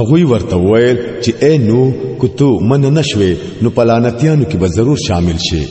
هغوی ورته ویل چې اے نو کو ته من نشوي نو پلانتیانو کې به ضرور شامل شي